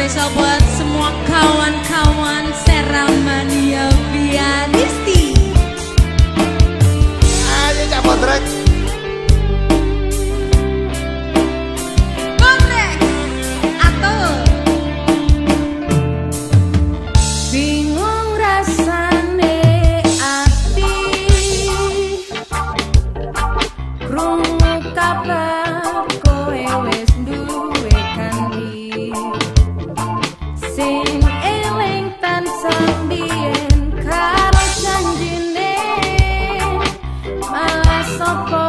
spesial buat semua kawan-kawan Seramania Pianisti Ayo cabut trek Kabar kowe apa